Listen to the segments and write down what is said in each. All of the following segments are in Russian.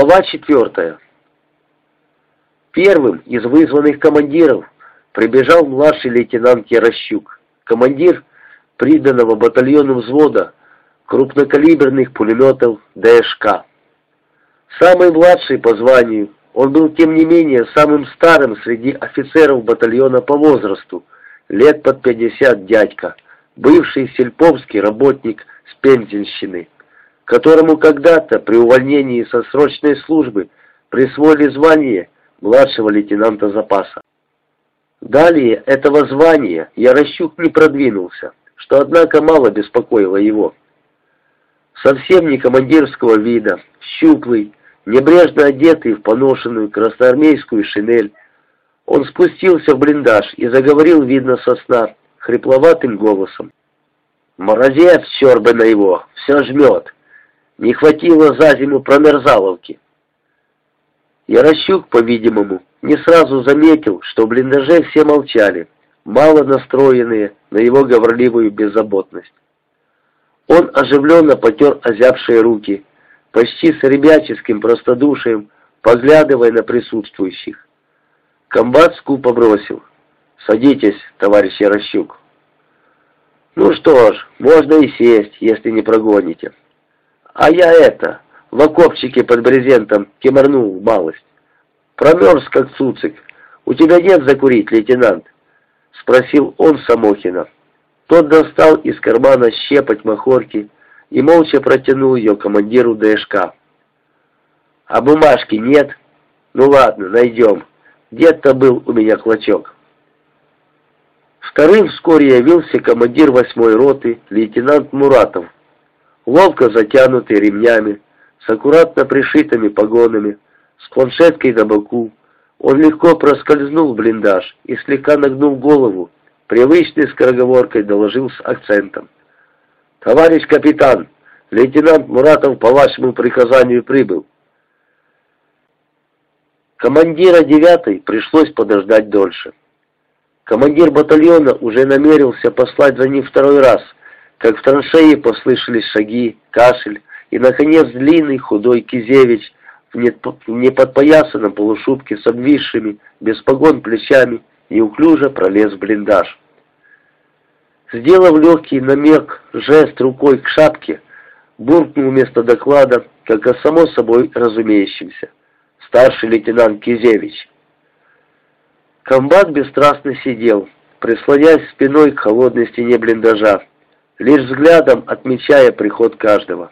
Глава четвертая. Первым из вызванных командиров прибежал младший лейтенант Ярощук, командир приданного батальону взвода крупнокалиберных пулеметов ДШК. Самый младший по званию, он был тем не менее самым старым среди офицеров батальона по возрасту, лет под 50 дядька, бывший сельповский работник с Пензенщины которому когда-то при увольнении со срочной службы присвоили звание младшего лейтенанта запаса. Далее этого звания Ярощук не продвинулся, что, однако, мало беспокоило его. Совсем не командирского вида, щуплый, небрежно одетый в поношенную красноармейскую шинель, он спустился в блиндаж и заговорил, видно, со сна, хрипловатым голосом. «Морозец, черт бы на его, все жмет!» Не хватило за зиму промерзаловки. Ярощук, по-видимому, не сразу заметил, что в блиндаже все молчали, мало настроенные на его говорливую беззаботность. Он оживленно потер озябшие руки, почти с ребяческим простодушием, поглядывая на присутствующих. Комбат скупо бросил. «Садитесь, товарищ Ярощук». «Ну что ж, можно и сесть, если не прогоните». А я это, в окопчике под брезентом кеморнул малость. Промерз, как цуцик. У тебя нет закурить, лейтенант? Спросил он Самохина. Тот достал из кармана щепоть махорки и молча протянул ее командиру ДШК. «А бумажки нет? Ну ладно, найдем. Где-то был у меня клочок». Вторым вскоре явился командир восьмой роты, лейтенант Муратов, ловко затянутый ремнями, с аккуратно пришитыми погонами, с планшеткой на боку. Он легко проскользнул в блиндаж и, слегка нагнув голову, привычной скороговоркой доложил с акцентом. «Товарищ капитан, лейтенант Муратов по вашему приказанию прибыл». Командира девятой пришлось подождать дольше. Командир батальона уже намерился послать за ним второй раз – как в траншее послышались шаги, кашель, и, наконец, длинный худой Кизевич в неподпоясанном полушубке с обвисшими, без погон плечами, неуклюже пролез в блиндаж. Сделав легкий намек, жест рукой к шапке, буркнул вместо доклада, как о само собой разумеющемся. Старший лейтенант Кизевич. Комбат бесстрастно сидел, прислонясь спиной к холодной стене блиндажа, лишь взглядом отмечая приход каждого.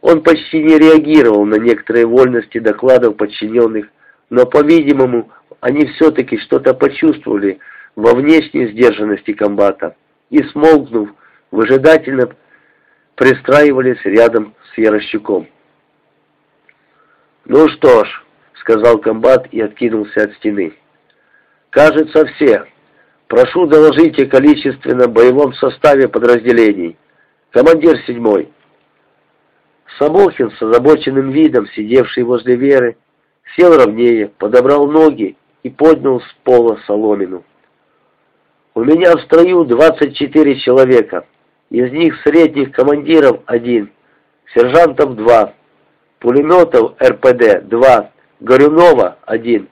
Он почти не реагировал на некоторые вольности докладов подчиненных, но, по-видимому, они все-таки что-то почувствовали во внешней сдержанности комбата и, смолкнув, выжидательно пристраивались рядом с Ярощуком. «Ну что ж», — сказал комбат и откинулся от стены, — «кажется, все». Прошу доложить о количественно боевом составе подразделений. Командир седьмой. Самохин с озабоченным видом, сидевший возле Веры, сел ровнее, подобрал ноги и поднял с пола соломину. У меня в строю 24 человека. Из них средних командиров один, сержантов два, пулеметов РПД два, Горюнова один.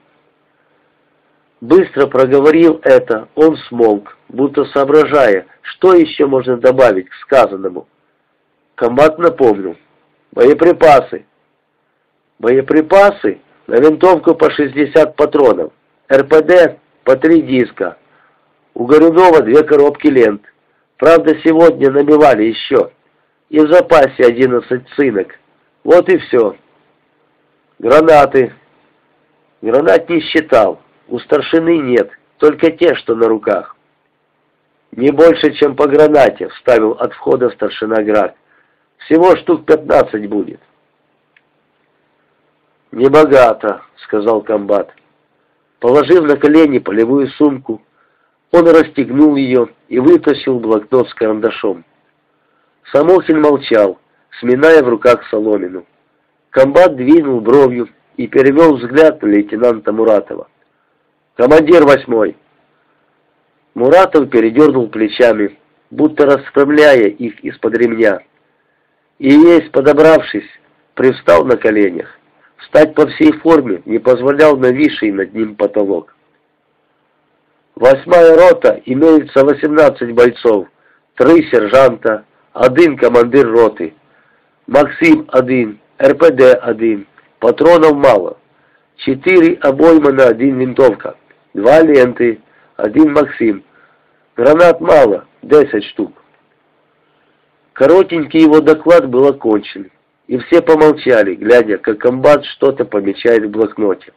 Быстро проговорил это, он смолк, будто соображая, что еще можно добавить к сказанному. Комбат напомнил. Боеприпасы. Боеприпасы на винтовку по 60 патронов. РПД по 3 диска. У Горюнова две коробки лент. Правда, сегодня набивали еще. И в запасе 11 цинок. Вот и все. Гранаты. Гранат не считал. У старшины нет, только те, что на руках. Не больше, чем по гранате, вставил от входа старшина Град. Всего штук пятнадцать будет. «Небогато», — сказал комбат. Положив на колени полевую сумку, он расстегнул ее и вытащил блокнот с карандашом. Самохин молчал, сминая в руках соломину. Комбат двинул бровью и перевел взгляд на лейтенанта Муратова. «Командир восьмой!» Муратов передернул плечами, будто расправляя их из-под ремня. И весь, подобравшись, привстал на коленях. Встать по всей форме не позволял нависший над ним потолок. Восьмая рота имеется 18 бойцов, три сержанта, один командир роты. Максим один, РПД один, патронов мало. Четыре обойма на один винтовка, два ленты, один Максим. Гранат мало, десять штук. Коротенький его доклад был окончен, и все помолчали, глядя, как комбат что-то помечает в блокноте.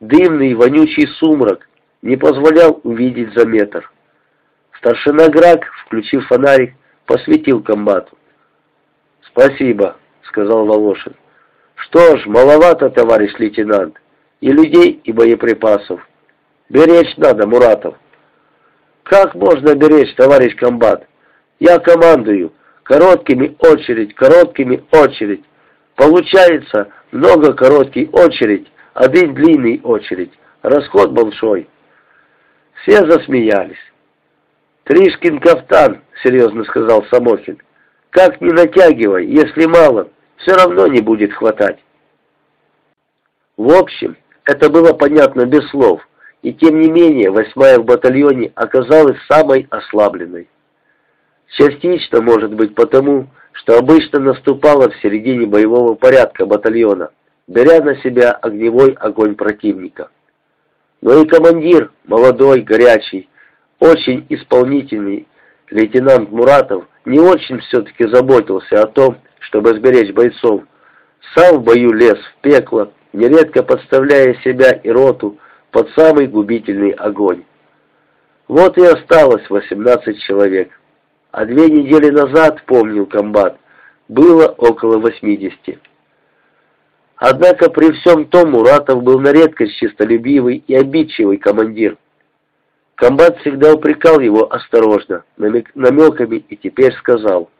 Дымный, вонючий сумрак не позволял увидеть за метр. Старшина Грак, включив фонарик, посветил комбату. «Спасибо», — сказал Волошин. «Что ж, маловато, товарищ лейтенант, и людей, и боеприпасов. Беречь надо, Муратов». «Как можно беречь, товарищ комбат?» Я командую. Короткими очередь, короткими очередь. Получается много короткий очередь, один длинный очередь. Расход большой. Все засмеялись. «Тришкин кафтан», — серьезно сказал Самохин. «Как не натягивай, если мало, все равно не будет хватать». В общем, это было понятно без слов, и тем не менее восьмая в батальоне оказалась самой ослабленной. Частично, может быть, потому, что обычно наступала в середине боевого порядка батальона, беря на себя огневой огонь противника. Но и командир, молодой, горячий, очень исполнительный лейтенант Муратов, не очень все-таки заботился о том, чтобы сберечь бойцов. Сам в бою лез в пекло, нередко подставляя себя и роту под самый губительный огонь. Вот и осталось 18 человек а две недели назад, помнил комбат, было около 80. Однако при всем том Муратов был на редкость чистолюбивый и обидчивый командир. Комбат всегда упрекал его осторожно, намеками, и теперь сказал,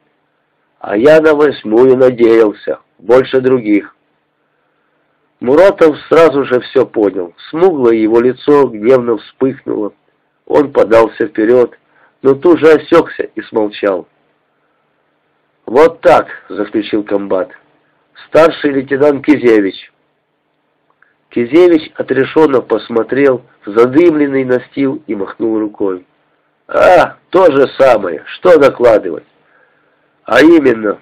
«А я на восьмую надеялся, больше других». Муратов сразу же все понял. Смуглое его лицо гневно вспыхнуло. Он подался вперед но тут же осекся и смолчал. «Вот так», — заключил комбат, — «старший лейтенант Кизевич». Кизевич отрешенно посмотрел в задымленный настил и махнул рукой. «А, то же самое, что докладывать?» «А именно...»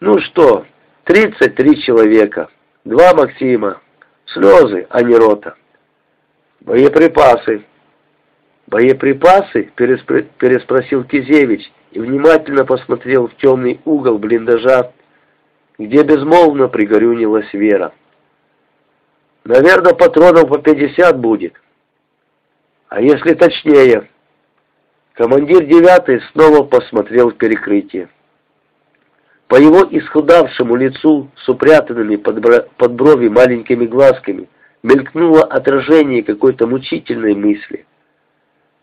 «Ну что, тридцать три человека, два Максима, слезы, а не рота. Боеприпасы, «Боеприпасы?» — переспросил Кизевич и внимательно посмотрел в темный угол блиндажа, где безмолвно пригорюнилась Вера. «Наверное, патронов по пятьдесят будет. А если точнее?» Командир девятый снова посмотрел в перекрытие. По его исхудавшему лицу с упрятанными под брови маленькими глазками мелькнуло отражение какой-то мучительной мысли.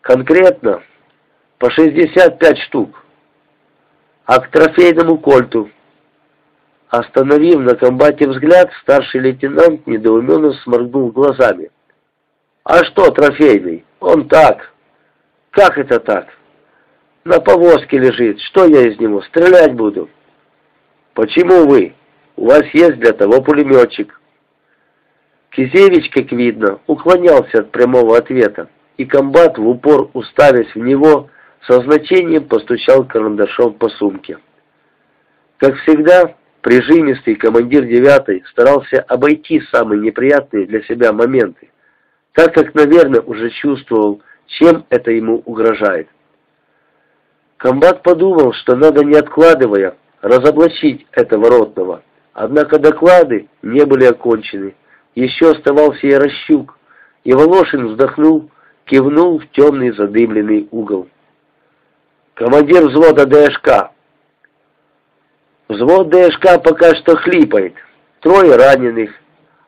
Конкретно по 65 штук. А к трофейному кольту. Остановив на комбате взгляд, старший лейтенант недоуменно сморгнул глазами. «А что трофейный? Он так». «Как это так?» «На повозке лежит. Что я из него? Стрелять буду». «Почему вы? У вас есть для того пулеметчик». Кизевич, как видно, уклонялся от прямого ответа и комбат, в упор уставясь в него, со значением постучал карандашом по сумке. Как всегда, прижимистый командир девятой старался обойти самые неприятные для себя моменты, так как, наверное, уже чувствовал, чем это ему угрожает. Комбат подумал, что надо, не откладывая, разоблачить этого ротного, однако доклады не были окончены, еще оставался Ярощук, и Волошин вздохнул, кивнул в темный задымленный угол. «Командир взвода ДШК!» «Взвод ДШК пока что хлипает. Трое раненых,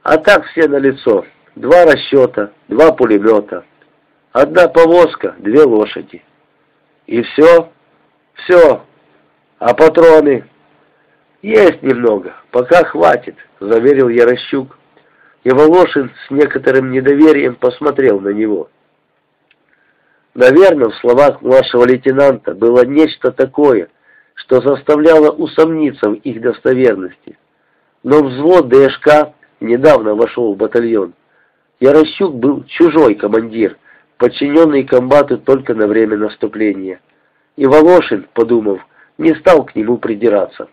а так все на лицо. Два расчета, два пулемета, одна повозка, две лошади. И все? Все. А патроны?» «Есть немного, пока хватит», — заверил Ярощук. И Волошин с некоторым недоверием посмотрел на него. Наверное, в словах младшего лейтенанта было нечто такое, что заставляло усомниться в их достоверности. Но взвод ДШК недавно вошел в батальон. Ярощук был чужой командир, подчиненный комбату только на время наступления. И Волошин, подумав, не стал к нему придираться.